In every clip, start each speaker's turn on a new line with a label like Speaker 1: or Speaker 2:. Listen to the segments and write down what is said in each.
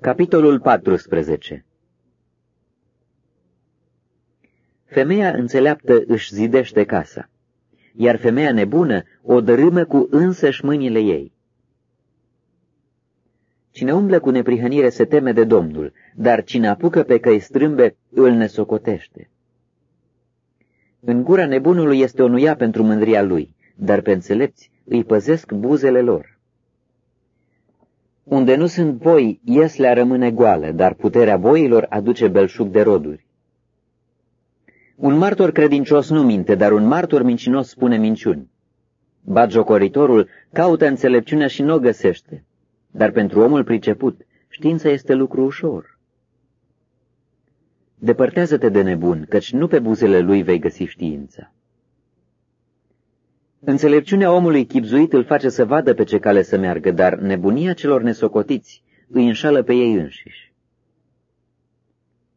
Speaker 1: Capitolul 14 Femeia înțeleaptă își zidește casa, iar femeia nebună o dărâmă cu însăși mâinile ei. Cine umblă cu neprihănire se teme de Domnul, dar cine apucă pe căi strâmbe îl nesocotește. În gura nebunului este o nuia pentru mândria lui, dar pe înțelepți îi păzesc buzele lor. Unde nu sunt boi, ieslea rămâne goală, dar puterea boilor aduce belșug de roduri. Un martor credincios nu minte, dar un martor mincinos spune minciuni. Bagiocoritorul caută înțelepciunea și nu o găsește, dar pentru omul priceput, știința este lucru ușor. Depărtează-te de nebun, căci nu pe buzele lui vei găsi știința. Înțelepciunea omului chipzuit îl face să vadă pe ce cale să meargă, dar nebunia celor nesocotiți îi înșală pe ei înșiși.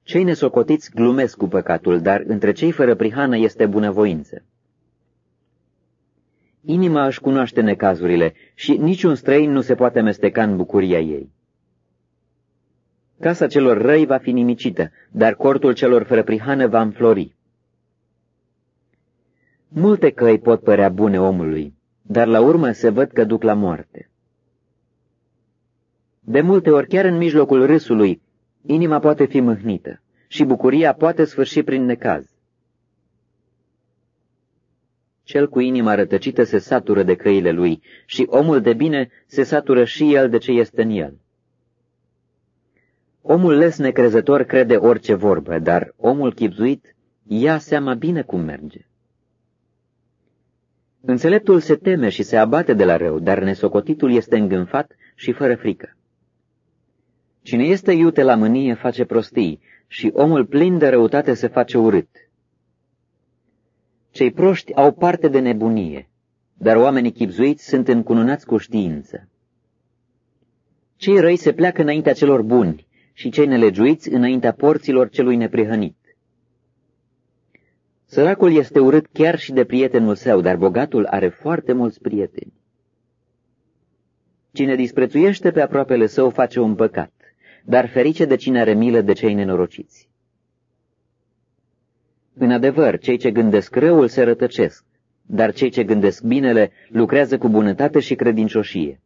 Speaker 1: Cei nesocotiți glumesc cu păcatul, dar între cei fără prihană este bunăvoință. Inima își cunoaște necazurile și niciun străin nu se poate mesteca în bucuria ei. Casa celor răi va fi nimicită, dar cortul celor fără prihană va înflori. Multe căi pot părea bune omului, dar la urmă se văd că duc la moarte. De multe ori, chiar în mijlocul râsului, inima poate fi mâhnită și bucuria poate sfârși prin necaz. Cel cu inima rătăcită se satură de căile lui și omul de bine se satură și el de ce este în el. Omul les necrezător crede orice vorbă, dar omul chipzuit ia seama bine cum merge. Înțeleptul se teme și se abate de la rău, dar nesocotitul este îngânfat și fără frică. Cine este iute la mânie face prostii și omul plin de răutate se face urât. Cei proști au parte de nebunie, dar oamenii chipzuiți sunt încununați cu știință. Cei răi se pleacă înaintea celor buni și cei nelegiuiți înaintea porților celui neprihănit. Săracul este urât chiar și de prietenul său, dar bogatul are foarte mulți prieteni. Cine disprețuiește pe aproapele său face un păcat, dar ferice de cine are milă de cei nenorociți. În adevăr, cei ce gândesc răul se rătăcesc, dar cei ce gândesc binele lucrează cu bunătate și credincioșie.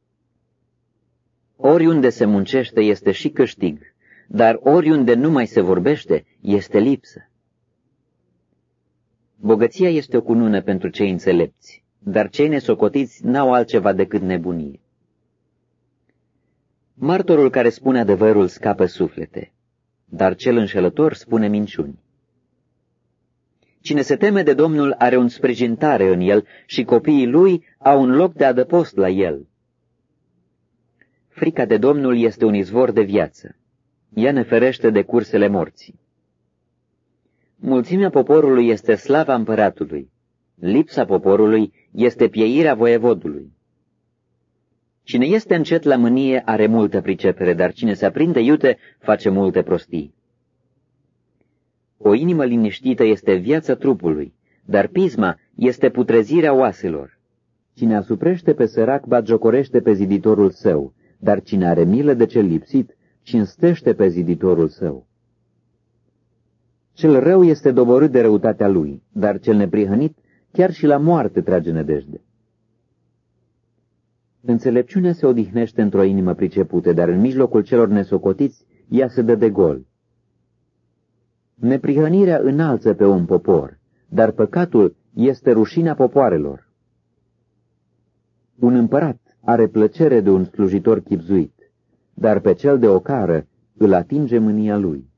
Speaker 1: Oriunde se muncește este și câștig, dar oriunde nu mai se vorbește este lipsă. Bogăția este o cunună pentru cei înțelepți, dar cei nesocotiți n-au altceva decât nebunie. Martorul care spune adevărul scapă suflete, dar cel înșelător spune minciuni. Cine se teme de Domnul are un sprijintare în el și copiii lui au un loc de adăpost la el. Frica de Domnul este un izvor de viață. Ea ne ferește de cursele morții. Mulțimea poporului este slava împăratului, lipsa poporului este pieirea voievodului. Cine este încet la mânie are multă pricepere, dar cine se aprinde iute face multe prostii. O inimă liniștită este viața trupului, dar pisma este putrezirea oaselor. Cine asuprește pe sărac bagiocorește pe ziditorul său, dar cine are milă de cel lipsit, cinstește pe ziditorul său. Cel rău este doborât de răutatea lui, dar cel neprihănit chiar și la moarte trage nădejde. Înțelepciunea se odihnește într-o inimă pricepută, dar în mijlocul celor nesocotiți ea se dă de gol. Neprihănirea înalță pe un popor, dar păcatul este rușinea popoarelor. Un împărat are plăcere de un slujitor chipzuit, dar pe cel de ocară îl atinge mânia lui.